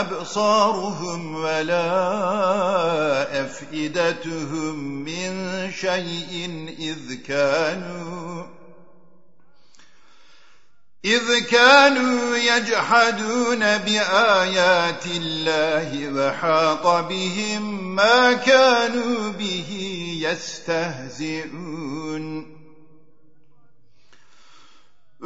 أبصارهم ولا أفئدتهم من شيء إذ كانوا إذ كانوا يجحدون بآيات الله وحاط بهم ما كانوا به يستهزئون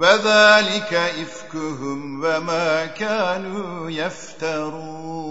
وذلك إفكهم وما كانوا يفترون.